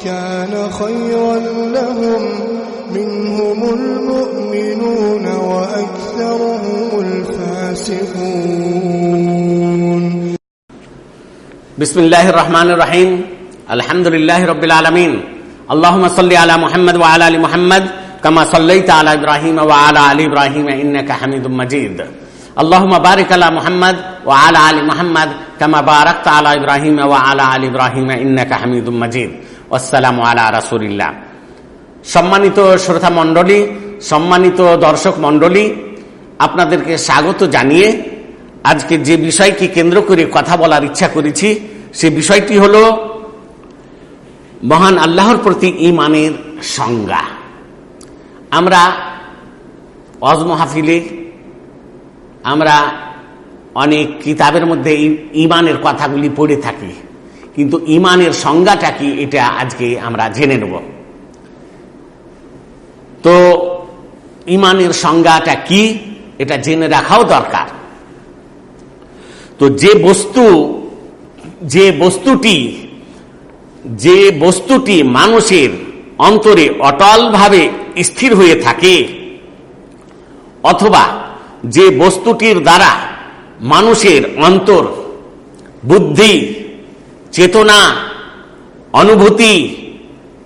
لكان خيرا لهم منهم المؤمنون وأكثرهم الفاسقون. بسم الله الرحمن الرحيم الحمد لله رب العالمين اللهم صل على محمد وعلى ال محمد كما صليت على إبراهيم وعلى ال إبراهيم انك حميد مجيد اللهم بارك على محمد وعلى ال محمد كما باركت على إبراهيم وعلى ال إبراهيم انك حميد مجيد আসসালাম আলা রাসুলিল্লাহ। সম্মানিত শ্রোতা মণ্ডলী, সম্মানিত দর্শক মণ্ডলী, আপনাদেরকে স্বাগত জানিয়ে আজকে যে বিষয়কে কেন্দ্র করে কথা বলার ইচ্ছা করেছি, সে বিষয়টি হল মহান আল্লাহর প্রতি ইমানের সংজ্ঞা। আমরা অজ মাহফিলে, আমরা অনেক কিতাবের মধ্যে ইমানের কথাগুলি পড়ে থাকি। কিন্তু ইমানের সংজ্ঞাটা কি, এটা আজকে আমরা জেনে নেব। তো ইমানের সংজ্ঞাটা কি, এটা জেনে রাখাও দরকার। তো যে বস্তু, যে বস্তুটি যে বস্তুটি মানুষের অন্তরে অটলভাবে স্থির হয়ে থাকে, অথবা যে বস্তুটির দ্বারা মানুষের অন্তর বুদ্ধি চেতনা, অনুভূতি,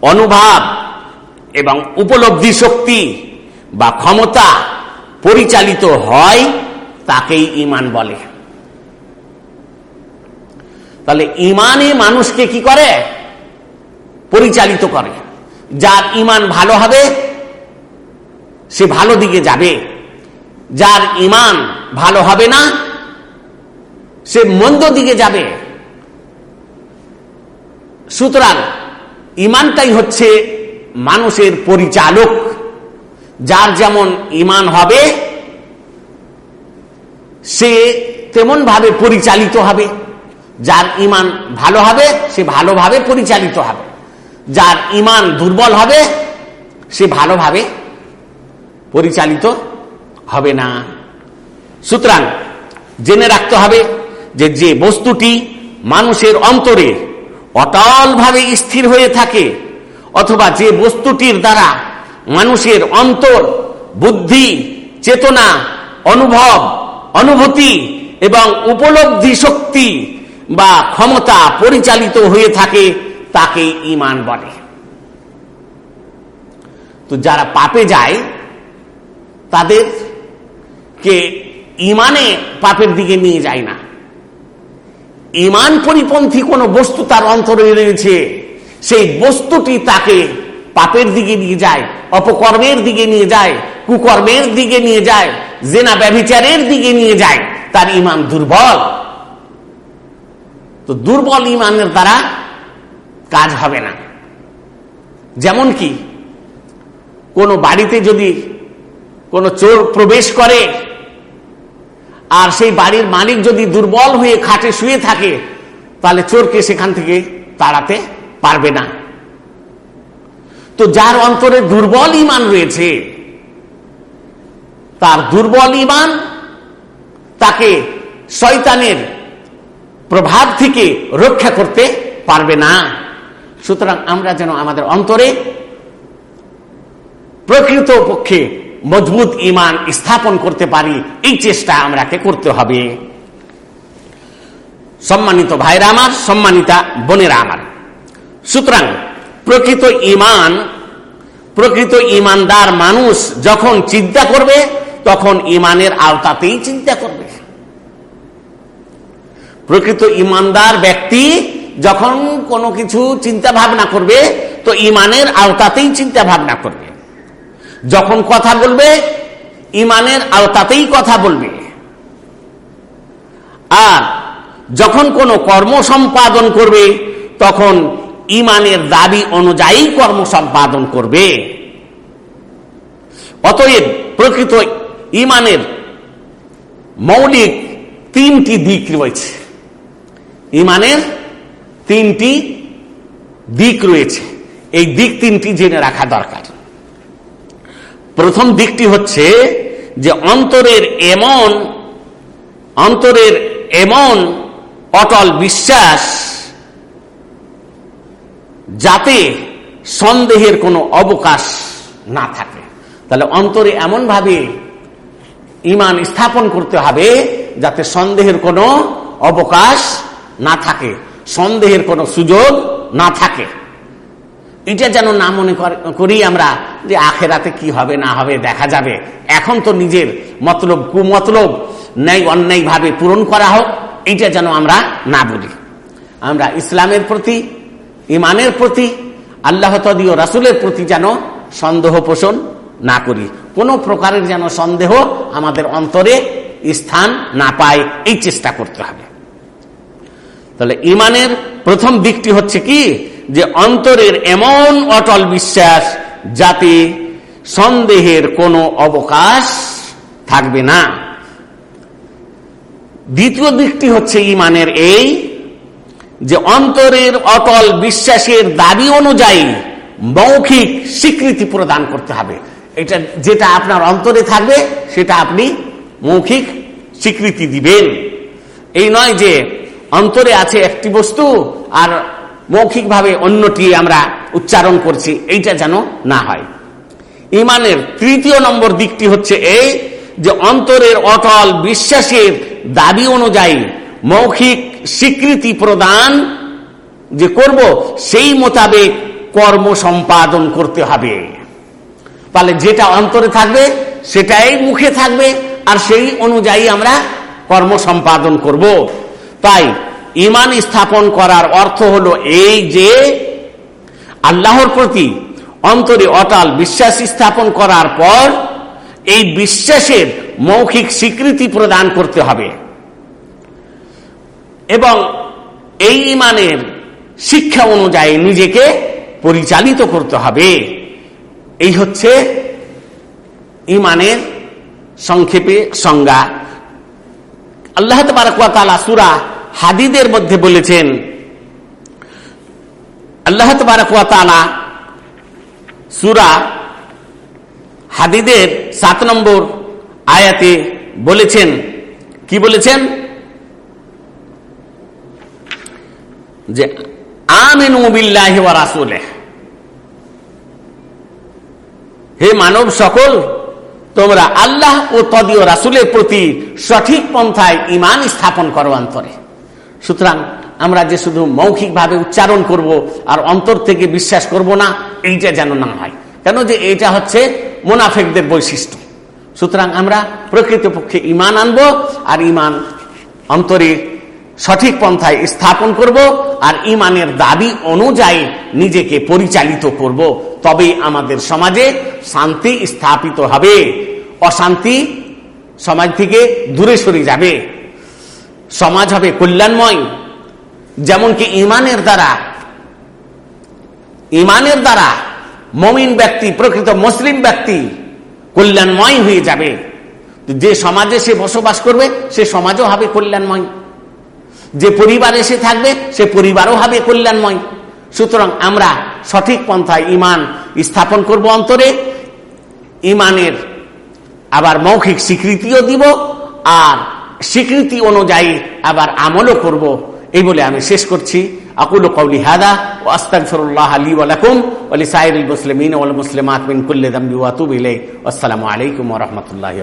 অনুভাব এবং উপলব্ধি শক্তি বা ক্ষমতা পরিচালিত হয় তাকেই ইমান বলে। তাহলে ইমানে মানুষকে কি করে? পরিচালিত করে। যার ইমান ভালো হবে, সে ভালো দিকে যাবে। যার ইমান ভালো হবে না, সে মন্দ দিকে যাবে। সুতরাং ইমানটাই হচ্ছে মানুষের পরিচালক, যার যেমন ইমান হবে, সে তেমন ভাবে পরিচালিত হবে। যার ইমান ভালো হবে, সে ভালোভাবে পরিচালিত হবে। যার ইমান দুর্বল হবে, সে ভালোভাবে পরিচালিত হবে না। সুতরাং জেনে রাখতে হবে যে যে বস্তুটি মানুষের অন্তরে অটলভাবে স্থির হয়ে থাকে, অথবা যে বস্তুটির দ্বারা মানুষের অন্তর, বুদ্ধি, চেতনা, অনুভব, অনুভূতি এবং উপলব্ধি শক্তি বা ক্ষমতা পরিচালিত হয়ে থাকে, তাকে ইমান বলে। তো যারা পাপে যায়, তাদেরকে ইমানে পাপের দিকে নিয়ে যায় না। ইমান পরিপন্থী কোন বস্তু তার অন্তরে রয়েছে। সেই বস্তুটি তাকে পাপের দিকে নিয়ে যায়, অপকর্মের দিকে নিয়ে যায়, কুকর্মের দিকে নিয়ে যায়, জেনা ব্যভিচারের দিকে নিয়ে যায়, তার ইমান দুর্বল। তো দুর্বল ইমানের দ্বারা কাজ হবে না। যেমন কি, কোন বাড়িতে যদি কোনো চোর প্রবেশ করে আর সেই বাড়ির মালিক যদি দুর্বল হয়ে খাটে শুয়ে থাকে, তাহলে চোরকে সেখান থেকে তাড়াতে পারবে না। তো যার অন্তরে দুর্বল ইমান রয়েছে, তার দুর্বল ইমান তাকে শয়তানের প্রভাব থেকে রক্ষা করতে পারবে না। সুতরাং আমরা যেন আমাদের অন্তরে প্রকৃত পক্ষে মজবুত ইমান স্থাপন করতে পারি, এই চেষ্টা আমরাকে করতে হবে। সম্মানিত ভাইরা আমার, সম্মানিতা বোনেরা আমার, সুতরাং প্রকৃত ইমান প্রকৃত ইমানদার মানুষ যখন চিন্তা করবে, তখন ইমানের আওতাতেই চিন্তা করবে। প্রকৃত ইমানদার ব্যক্তি যখন কোনো কিছু চিন্তা ভাবনা করবে, তো ইমানের আওতাতেই চিন্তা ভাবনা করবে। যখন কথা বলবে, ইমানের আওতাতেই কথা বলবে। আর যখন কোনো কর্ম সম্পাদন করবে, তখন ইমানের দাবি অনুযায়ী কর্ম সম্পাদন করবে। অতএব প্রকৃত ইমানের মৌলিক তিনটি দিক রয়েছে। ইমানের তিনটি দিক রয়েছে। এই দিক তিনটি জেনে রাখা দরকার। প্রথম দিকটি হচ্ছে যে অন্তরের এমন অন্তরের এমন অটল বিশ্বাস যাতে সন্দেহের কোনো অবকাশ না থাকে। তাহলে অন্তরে এমনভাবে ইমান স্থাপন করতে হবে যাতে সন্দেহের কোনো অবকাশ না থাকে, সন্দেহের কোনো সুযোগ না থাকে। এটা যেন না মনে করি আমরা যে আখেরাতে কি হবে, না হবে, দেখা যাবে। এখন তো নিজের মতলব, কুমতলব ন্যায় অন্যায় ভাবে পূরণ করা হোক এইটা যেন আমরা না বলি। আমরা ইসলামের প্রতি ইমানের প্রতি, আল্লাহ তদীয় রাসুলের প্রতি যেন সন্দেহ পোষণ না করি। কোনো প্রকারের যেন সন্দেহ আমাদের অন্তরে স্থান না পায়, এই চেষ্টা করতে হবে। তাহলে ইমানের প্রথম দিকটি হচ্ছে কি? যে অন্তরের এমন অটল বিশ্বাস যাতে সন্দেহের কোনো অবকাশ থাকবে না। দ্বিতীয় দিকটি হচ্ছে ইমানের এই যে অন্তরের অটল বিশ্বাসের দাবি অনুযায়ী মৌখিক স্বীকৃতি প্রদান করতে হবে। এটা যেটা আপনার অন্তরে থাকবে, সেটা আপনি মৌখিক স্বীকৃতি দিবেন। এই নয় যে অন্তরে আছে একটি বস্তু আর মৌখিকভাবে অন্যটি আমরা উচ্চারণ করছি, এইটা যেন না হয়। ইমানের তৃতীয় নম্বর দিকটি হচ্ছে এই যে অন্তরের অটল বিশ্বাসের দাবি অনুযায়ী মৌখিক স্বীকৃতি প্রদান যে করব, সেই মোতাবেক কর্ম সম্পাদন করতে হবে। তাহলে যেটা অন্তরে থাকবে, সেটাই মুখে থাকবে, আর সেই অনুযায়ী আমরা কর্ম সম্পাদন করব। তাই ইমান স্থাপন করার অর্থ হলো এই যে আল্লাহর প্রতি অন্তরে অটাল বিশ্বাস স্থাপন করার পর এই বিশ্বাসের মৌখিক স্বীকৃতি প্রদান করতে হবে। এবং এই ইমানের শিক্ষা অনুযায়ী নিজেকে পরিচালিত করতে হবে। এই হচ্ছে ইমানের সংক্ষেপে সংজ্ঞা। আল্লাহ তবারকালা সুরা হাদিদের মধ্যে বলেছেন, আল্লাহ তবারকালা সুরা হাদিদের সাত নম্বর আয়াতে বলেছেন, কি বলেছেন? যে, আমিনু হে মানব সকল, তোমরা আল্লাহ ও তদীয় রাসুলের প্রতি সঠিক পন্থায় ইমান স্থাপন করো অন্তরে। সুতরাং আমরা যে শুধু মৌখিকভাবে উচ্চারণ করব আর অন্তর থেকে বিশ্বাস করব না, এইটা যেন না হয়। কেন যে এটা হচ্ছে মোনাফেকদের বৈশিষ্ট্য। সুতরাং আমরা প্রকৃতপক্ষে ইমান আনব আর ইমান অন্তরে সঠিক পন্থায় স্থাপন করব আর ইমানের দাবি অনুযায়ী নিজেকে পরিচালিত করব। তবেই আমাদের সমাজে শান্তি স্থাপিত হবে, অশান্তি সমাজ থেকে দূরে সরে যাবে। সমাজ হবে কল্যাণময়। যেমন কি ইমানের দ্বারা। ইমানের দ্বারা মমিন ব্যক্তি, প্রকৃত মুসলিম ব্যক্তি কল্যাণময় হয়ে যাবে। যে সমাজে সে বসবাস করবে, সে সমাজও হবে কল্যাণময়। যে পরিবারে সে থাকবে, সে পরিবারও হবে কল্যাণময়। সুতরাং আমরা সঠিক পন্থায় ইমান স্থাপন করব অন্তরে। ইমানের আবার মৌখিক স্বীকৃতিও দিব, আর স্বীকৃতি অনুযায়ী আবার আমলও করব। এই বলে আমি শেষ করছি। আকুল কৌলি হাদা ও আস্তাগফিরুল্লাহ আলী ওয়া লাকুম ওয়া লিসাইরিল মুসলিমিন মিন আসসালামু আলাইকুম ওয়া রাহমাতুল্লাহি